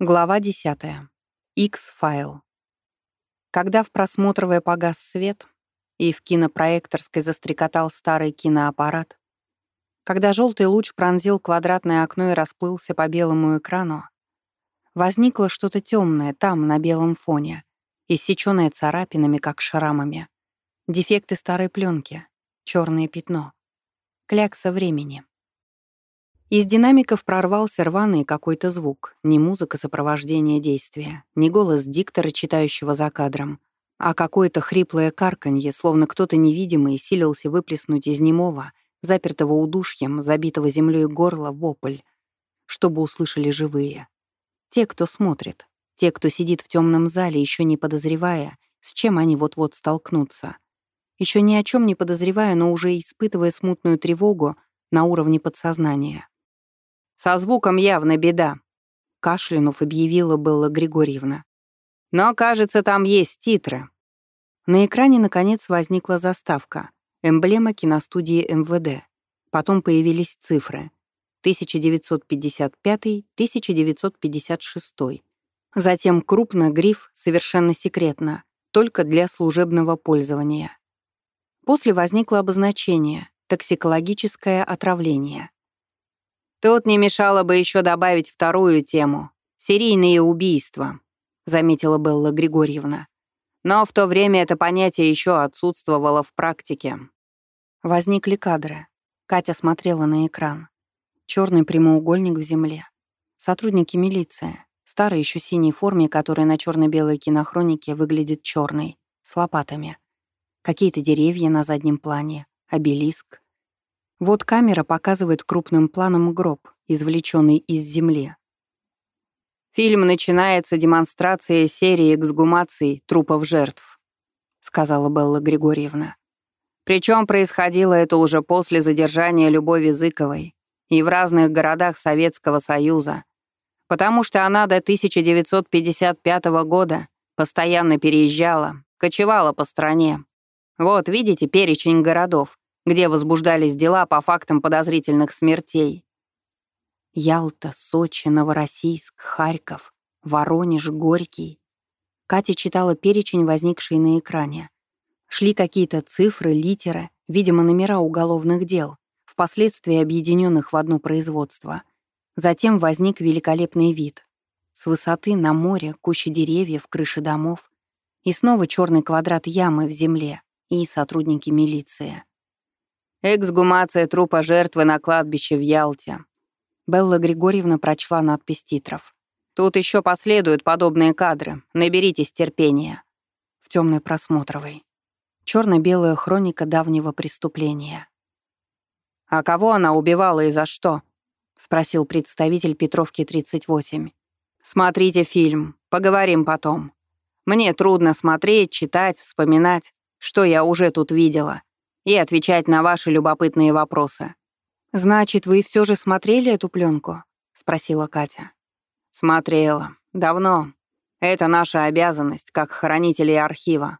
Глава 10. X-файл. Когда в просмотровой погас свет и в кинопроекторской застрекотал старый киноаппарат, когда желтый луч пронзил квадратное окно и расплылся по белому экрану, возникло что-то темное там, на белом фоне, иссечённое царапинами, как шрамами. Дефекты старой пленки, черное пятно. Клякса времени. Из динамиков прорвался рваный какой-то звук, не музыка сопровождения действия, не голос диктора, читающего за кадром, а какое-то хриплое карканье, словно кто-то невидимый силился выплеснуть из немого, запертого удушьем, забитого землей горла, вопль, чтобы услышали живые. Те, кто смотрит, те, кто сидит в темном зале, еще не подозревая, с чем они вот-вот столкнутся. Еще ни о чем не подозревая, но уже испытывая смутную тревогу на уровне подсознания. Со звуком явно беда», — кашлянув объявила Белла Григорьевна. «Но, кажется, там есть титры». На экране, наконец, возникла заставка, эмблема киностудии МВД. Потом появились цифры. 1955-1956. Затем крупно гриф «Совершенно секретно», только для служебного пользования. После возникло обозначение «Токсикологическое отравление». Тут не мешало бы еще добавить вторую тему — серийные убийства, заметила Белла Григорьевна. Но в то время это понятие еще отсутствовало в практике. Возникли кадры. Катя смотрела на экран. Черный прямоугольник в земле. Сотрудники милиции. Старой еще синей форме, которая на черно-белой кинохронике выглядит черной, с лопатами. Какие-то деревья на заднем плане, обелиск, вот камера показывает крупным планом гроб, извлеченный из земли. «Фильм начинается демонстрацией серии эксгумаций трупов жертв», сказала Белла Григорьевна. Причем происходило это уже после задержания Любови Зыковой и в разных городах Советского Союза, потому что она до 1955 года постоянно переезжала, кочевала по стране. Вот, видите, перечень городов, где возбуждались дела по фактам подозрительных смертей. Ялта, Сочи, Новороссийск, Харьков, Воронеж, Горький. Катя читала перечень, возникший на экране. Шли какие-то цифры, литеры, видимо, номера уголовных дел, впоследствии объединенных в одно производство. Затем возник великолепный вид. С высоты на море, куча деревьев, крыши домов. И снова черный квадрат ямы в земле и сотрудники милиции. Эксгумация трупа жертвы на кладбище в Ялте. Белла Григорьевна прочла надпись титров. Тут еще последуют подобные кадры. Наберитесь терпения. В темной просмотровой. Черно-белая хроника давнего преступления. «А кого она убивала и за что?» — спросил представитель Петровки 38. «Смотрите фильм. Поговорим потом. Мне трудно смотреть, читать, вспоминать, что я уже тут видела и отвечать на ваши любопытные вопросы. «Значит, вы все же смотрели эту пленку? спросила Катя. «Смотрела. Давно. Это наша обязанность, как хранителей архива».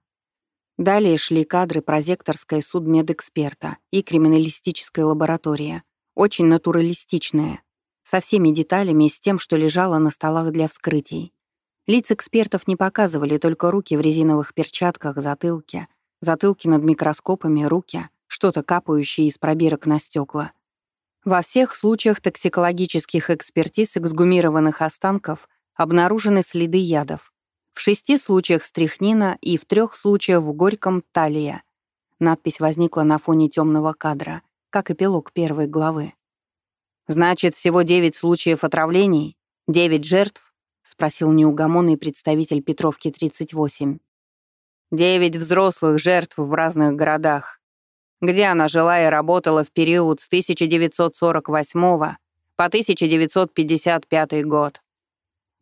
Далее шли кадры прозекторской судмедэксперта и криминалистической лаборатории, очень натуралистичные, со всеми деталями и с тем, что лежало на столах для вскрытий. Лиц экспертов не показывали, только руки в резиновых перчатках, затылки — затылки над микроскопами, руки, что-то капающее из пробирок на стекла. Во всех случаях токсикологических экспертиз эксгумированных останков обнаружены следы ядов. В шести случаях стрихнина и в трех случаях в горьком талия. Надпись возникла на фоне темного кадра, как эпилог первой главы. «Значит, всего девять случаев отравлений? Девять жертв?» — спросил неугомонный представитель Петровки 38. Девять взрослых жертв в разных городах. Где она жила и работала в период с 1948 по 1955 год.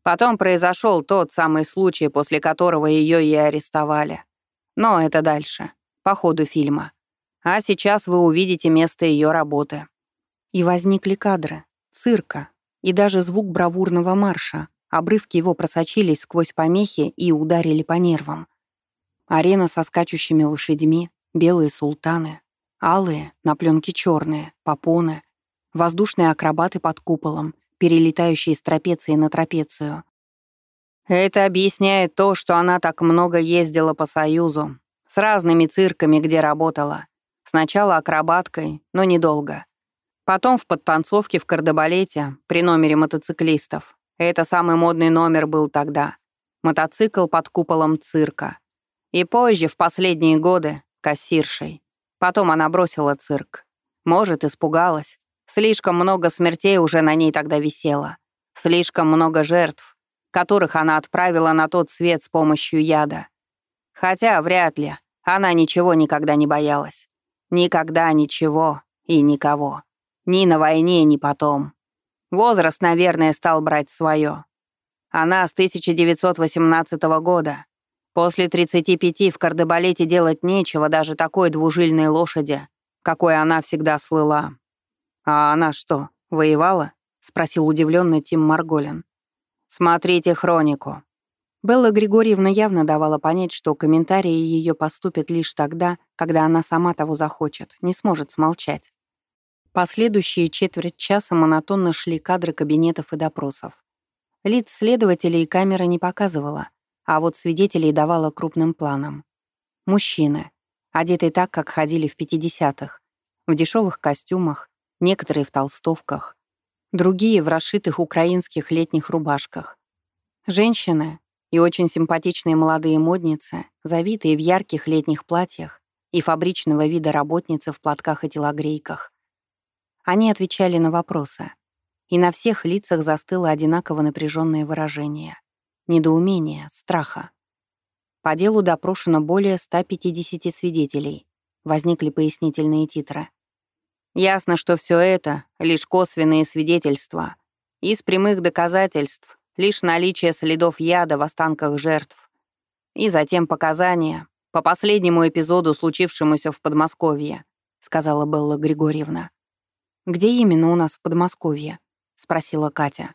Потом произошел тот самый случай, после которого ее и арестовали. Но это дальше, по ходу фильма. А сейчас вы увидите место ее работы. И возникли кадры, цирка, и даже звук бравурного марша. Обрывки его просочились сквозь помехи и ударили по нервам. Арена со скачущими лошадьми, белые султаны, алые, на пленке черные, попоны, воздушные акробаты под куполом, перелетающие с трапеции на трапецию, Это объясняет то, что она так много ездила по Союзу, с разными цирками, где работала. Сначала акробаткой, но недолго. Потом в подтанцовке в кардебалете при номере мотоциклистов. Это самый модный номер был тогда. Мотоцикл под куполом цирка. И позже, в последние годы, кассиршей. Потом она бросила цирк. Может, испугалась. Слишком много смертей уже на ней тогда висело. Слишком много жертв, которых она отправила на тот свет с помощью яда. Хотя, вряд ли, она ничего никогда не боялась. Никогда ничего и никого. Ни на войне, ни потом. Возраст, наверное, стал брать свое. Она с 1918 года. После 35 в кардебалете делать нечего даже такой двужильной лошади, какой она всегда слыла. «А она что, воевала?» — спросил удивленно Тим Марголин. «Смотрите хронику». Белла Григорьевна явно давала понять, что комментарии ее поступят лишь тогда, когда она сама того захочет, не сможет смолчать. Последующие четверть часа монотонно шли кадры кабинетов и допросов. Лиц следователей камера не показывала, а вот свидетелей давала крупным планом. Мужчины, одетые так, как ходили в 50-х, в дешевых костюмах, некоторые в толстовках, другие в расшитых украинских летних рубашках. Женщины и очень симпатичные молодые модницы, завитые в ярких летних платьях и фабричного вида работницы в платках и телогрейках. Они отвечали на вопросы. И на всех лицах застыло одинаково напряженное выражение. Недоумение, страха. По делу допрошено более 150 свидетелей. Возникли пояснительные титры. Ясно, что все это — лишь косвенные свидетельства. Из прямых доказательств — лишь наличие следов яда в останках жертв. И затем показания по последнему эпизоду, случившемуся в Подмосковье, сказала Белла Григорьевна. «Где именно у нас в Подмосковье?» — спросила Катя.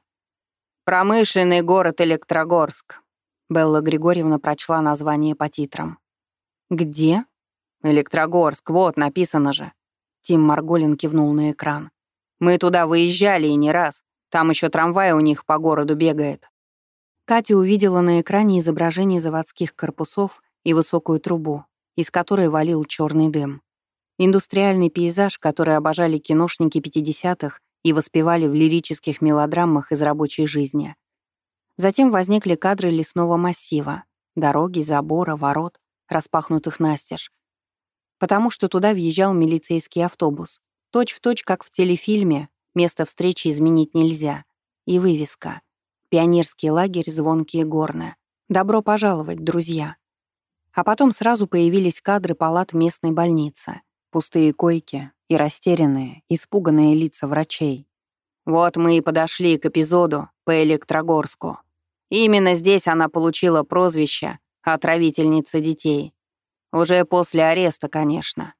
«Промышленный город Электрогорск», — Белла Григорьевна прочла название по титрам. «Где?» «Электрогорск, вот, написано же». Тим Марголин кивнул на экран. «Мы туда выезжали и не раз. Там еще трамвай у них по городу бегает». Катя увидела на экране изображение заводских корпусов и высокую трубу, из которой валил черный дым. Индустриальный пейзаж, который обожали киношники 50-х и воспевали в лирических мелодрамах из рабочей жизни. Затем возникли кадры лесного массива, дороги, забора, ворот, распахнутых настежь. Потому что туда въезжал милицейский автобус. Точь в точь, как в телефильме, место встречи изменить нельзя. И вывеска. Пионерский лагерь «Звонкие горны». Добро пожаловать, друзья. А потом сразу появились кадры палат местной больницы. Пустые койки и растерянные, испуганные лица врачей. Вот мы и подошли к эпизоду по Электрогорску. Именно здесь она получила прозвище «отравительница детей». Уже после ареста, конечно.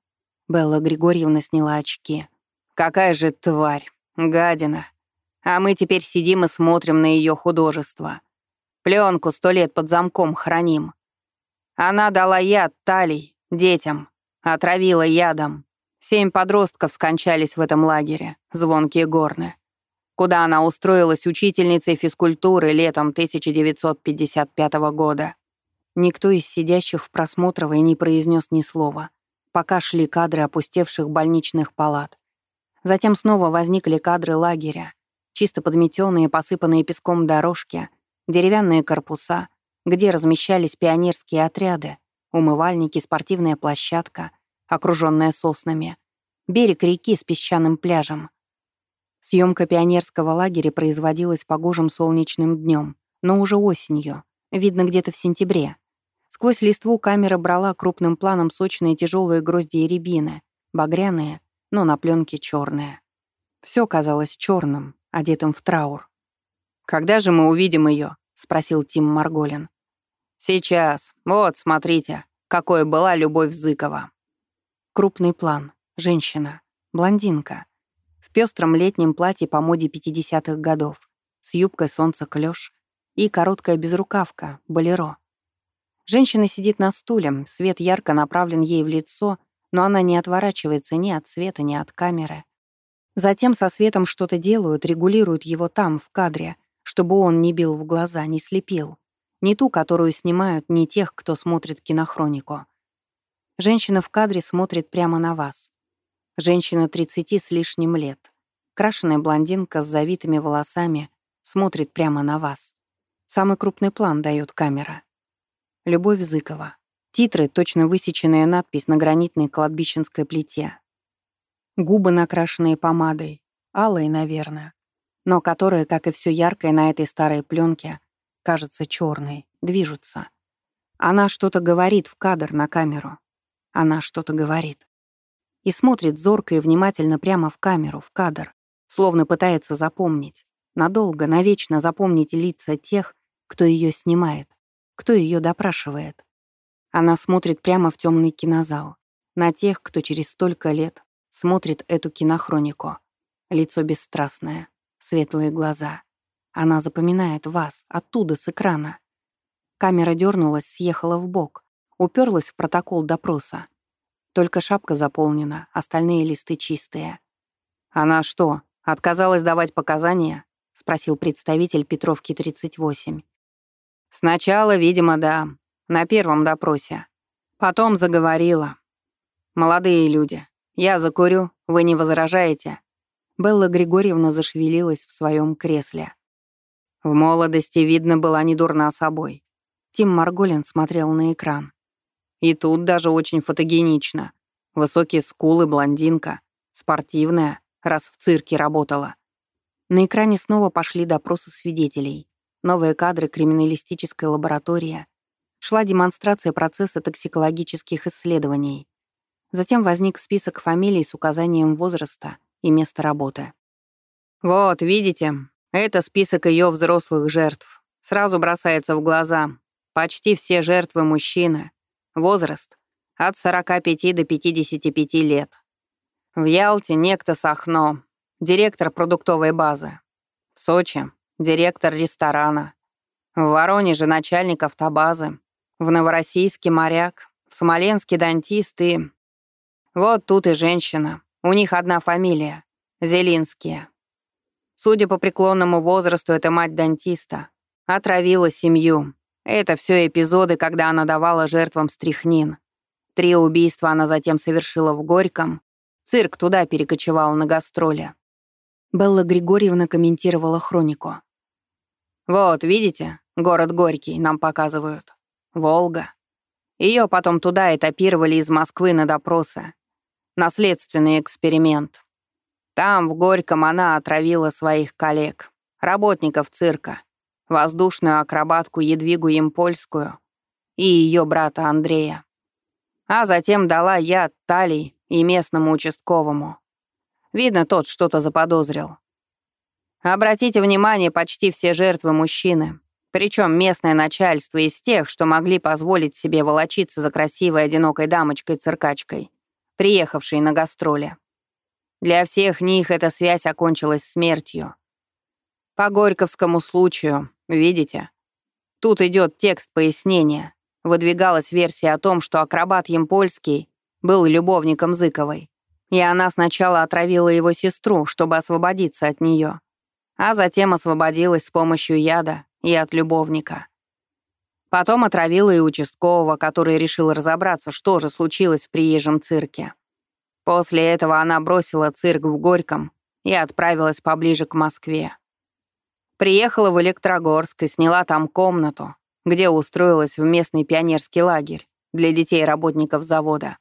Белла Григорьевна сняла очки. «Какая же тварь, гадина. А мы теперь сидим и смотрим на ее художество. Пленку сто лет под замком храним. Она дала яд талий детям, Отравила ядом. Семь подростков скончались в этом лагере, звонкие горны. Куда она устроилась учительницей физкультуры летом 1955 года. Никто из сидящих в просмотровой не произнес ни слова, пока шли кадры опустевших больничных палат. Затем снова возникли кадры лагеря, чисто подметенные, посыпанные песком дорожки, деревянные корпуса, где размещались пионерские отряды, умывальники, спортивная площадка, окруженная соснами, берег реки с песчаным пляжем. Съемка пионерского лагеря производилась погожим солнечным днем, но уже осенью, видно где-то в сентябре. Сквозь листву камера брала крупным планом сочные тяжелые грозди и рябины, багряные, но на пленке черные. Все казалось черным, одетым в траур. «Когда же мы увидим ее? спросил Тим Марголин. «Сейчас. Вот, смотрите, какой была любовь Зыкова». Крупный план. Женщина. Блондинка. В пестром летнем платье по моде 50-х годов. С юбкой солнца клёш. И короткая безрукавка, болеро. Женщина сидит на стуле, свет ярко направлен ей в лицо, но она не отворачивается ни от света, ни от камеры. Затем со светом что-то делают, регулируют его там, в кадре, чтобы он не бил в глаза, не слепил. Не ту, которую снимают не тех, кто смотрит кинохронику. Женщина в кадре смотрит прямо на вас. Женщина 30 с лишним лет. Крашеная блондинка с завитыми волосами смотрит прямо на вас. Самый крупный план дает камера. Любовь Зыкова. Титры, точно высеченная надпись на гранитной кладбищенской плите. Губы, накрашенные помадой. Алые, наверное. Но которые, как и все яркое на этой старой пленке, кажется черной, движутся. Она что-то говорит в кадр на камеру. Она что-то говорит. И смотрит зорко и внимательно прямо в камеру, в кадр, словно пытается запомнить, надолго, навечно запомнить лица тех, кто ее снимает, кто ее допрашивает. Она смотрит прямо в темный кинозал, на тех, кто через столько лет смотрит эту кинохронику. Лицо бесстрастное, светлые глаза. Она запоминает вас оттуда, с экрана. Камера дернулась, съехала в бок, уперлась в протокол допроса. Только шапка заполнена, остальные листы чистые. «Она что, отказалась давать показания?» — спросил представитель Петровки 38. «Сначала, видимо, да, на первом допросе. Потом заговорила. Молодые люди, я закурю, вы не возражаете?» Белла Григорьевна зашевелилась в своем кресле. В молодости, видно, была не дурна собой. Тим Марголин смотрел на экран. И тут даже очень фотогенично. Высокие скулы, блондинка. Спортивная, раз в цирке работала. На экране снова пошли допросы свидетелей. Новые кадры криминалистической лаборатории. Шла демонстрация процесса токсикологических исследований. Затем возник список фамилий с указанием возраста и места работы. «Вот, видите, это список ее взрослых жертв. Сразу бросается в глаза. Почти все жертвы мужчины. Возраст — от 45 до 55 лет. В Ялте некто Сахно, директор продуктовой базы. В Сочи — директор ресторана. В Воронеже — начальник автобазы. В Новороссийске — моряк. В Смоленске — дантист и... Вот тут и женщина. У них одна фамилия — Зелинские. Судя по преклонному возрасту, это мать дантиста. Отравила семью. Это все эпизоды, когда она давала жертвам стряхнин. Три убийства она затем совершила в Горьком. Цирк туда перекочевал на гастроли. Белла Григорьевна комментировала хронику. «Вот, видите, город Горький нам показывают. Волга. Ее потом туда этапировали из Москвы на допросы. Наследственный эксперимент. Там, в Горьком, она отравила своих коллег, работников цирка воздушную акробатку Едвигу Емпольскую и ее брата Андрея. А затем дала яд Талий и местному участковому. Видно, тот что-то заподозрил. Обратите внимание, почти все жертвы мужчины. Причем местное начальство из тех, что могли позволить себе волочиться за красивой одинокой дамочкой-циркачкой, приехавшей на гастроли. Для всех них эта связь окончилась смертью. По Горьковскому случаю Видите? Тут идет текст пояснения. Выдвигалась версия о том, что акробат Емпольский был любовником Зыковой. И она сначала отравила его сестру, чтобы освободиться от нее, а затем освободилась с помощью яда и от любовника. Потом отравила и участкового, который решил разобраться, что же случилось в приезжем цирке. После этого она бросила цирк в Горьком и отправилась поближе к Москве. Приехала в Электрогорск и сняла там комнату, где устроилась в местный пионерский лагерь для детей работников завода.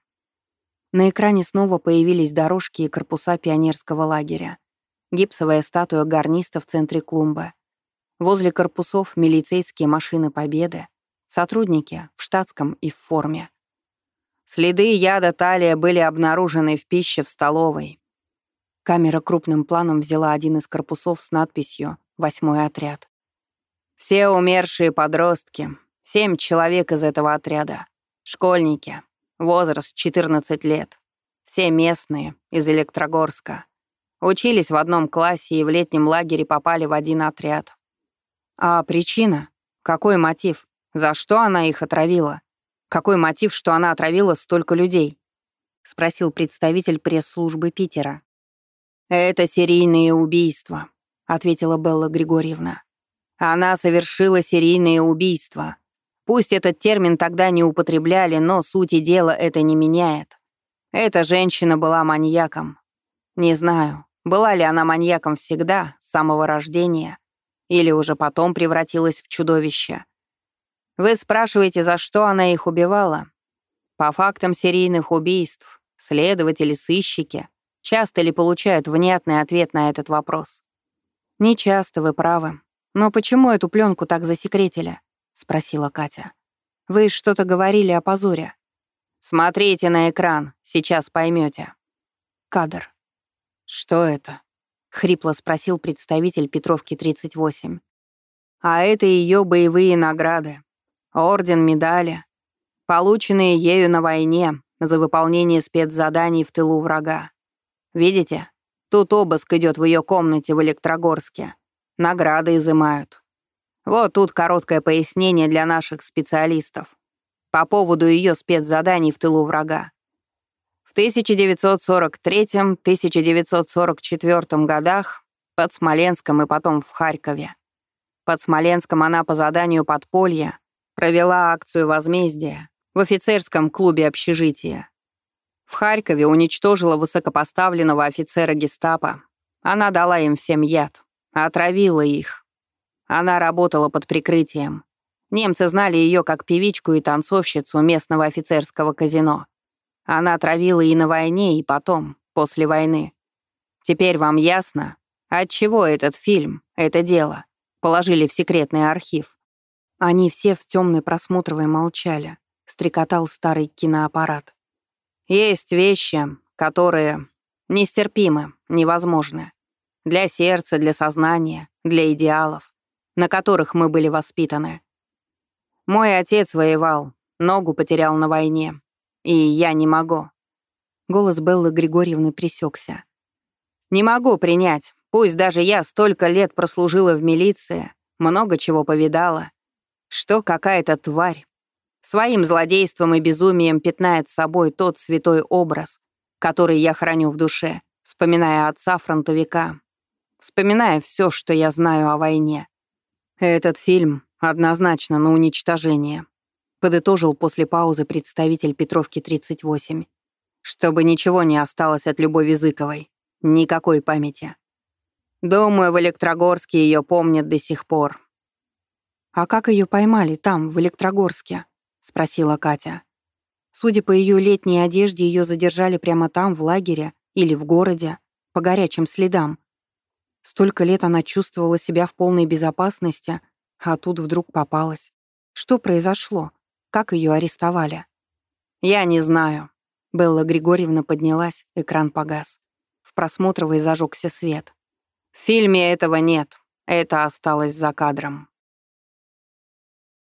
На экране снова появились дорожки и корпуса пионерского лагеря. Гипсовая статуя гарниста в центре клумбы. Возле корпусов милицейские машины Победы. Сотрудники в штатском и в форме. Следы яда талия были обнаружены в пище в столовой. Камера крупным планом взяла один из корпусов с надписью восьмой отряд. Все умершие подростки, семь человек из этого отряда, школьники, возраст 14 лет, все местные, из Электрогорска. Учились в одном классе и в летнем лагере попали в один отряд. А причина? Какой мотив? За что она их отравила? Какой мотив, что она отравила столько людей? Спросил представитель пресс-службы Питера. Это серийные убийства ответила Белла Григорьевна. Она совершила серийное убийство. Пусть этот термин тогда не употребляли, но сути дела это не меняет. Эта женщина была маньяком. Не знаю, была ли она маньяком всегда, с самого рождения, или уже потом превратилась в чудовище. Вы спрашиваете, за что она их убивала? По фактам серийных убийств, следователи-сыщики часто ли получают внятный ответ на этот вопрос? Не часто, вы правы. Но почему эту пленку так засекретили? спросила Катя. Вы что-то говорили о позоре. Смотрите на экран, сейчас поймете. Кадр. Что это? хрипло спросил представитель Петровки 38. А это ее боевые награды орден, медали, полученные ею на войне за выполнение спецзаданий в тылу врага. Видите? Тут обыск идет в ее комнате в Электрогорске. Награды изымают. Вот тут короткое пояснение для наших специалистов по поводу ее спецзаданий в тылу врага. В 1943-1944 годах под Смоленском и потом в Харькове. Под Смоленском она по заданию подполья Провела акцию возмездия в офицерском клубе общежития. В Харькове уничтожила высокопоставленного офицера гестапо. Она дала им всем яд, отравила их. Она работала под прикрытием. Немцы знали ее как певичку и танцовщицу местного офицерского казино. Она отравила и на войне, и потом, после войны. Теперь вам ясно, от чего этот фильм, это дело, положили в секретный архив. Они все в темной просмотровой молчали. Стрекотал старый киноаппарат. Есть вещи, которые нестерпимы, невозможны. Для сердца, для сознания, для идеалов, на которых мы были воспитаны. Мой отец воевал, ногу потерял на войне. И я не могу. Голос Беллы Григорьевны присекся. Не могу принять, пусть даже я столько лет прослужила в милиции, много чего повидала, что какая-то тварь своим злодейством и безумием пятнает собой тот святой образ, который я храню в душе, вспоминая отца фронтовика, вспоминая все, что я знаю о войне. Этот фильм однозначно на уничтожение, подытожил после паузы представитель Петровки 38. Чтобы ничего не осталось от Любови Зыковой, никакой памяти. Думаю, в Электрогорске ее помнят до сих пор. «А как ее поймали там, в Электрогорске?» — спросила Катя. Судя по ее летней одежде, ее задержали прямо там, в лагере или в городе, по горячим следам. Столько лет она чувствовала себя в полной безопасности, а тут вдруг попалась. Что произошло? Как ее арестовали? «Я не знаю». Белла Григорьевна поднялась, экран погас. В просмотровой зажегся свет. В фильме этого нет, это осталось за кадром.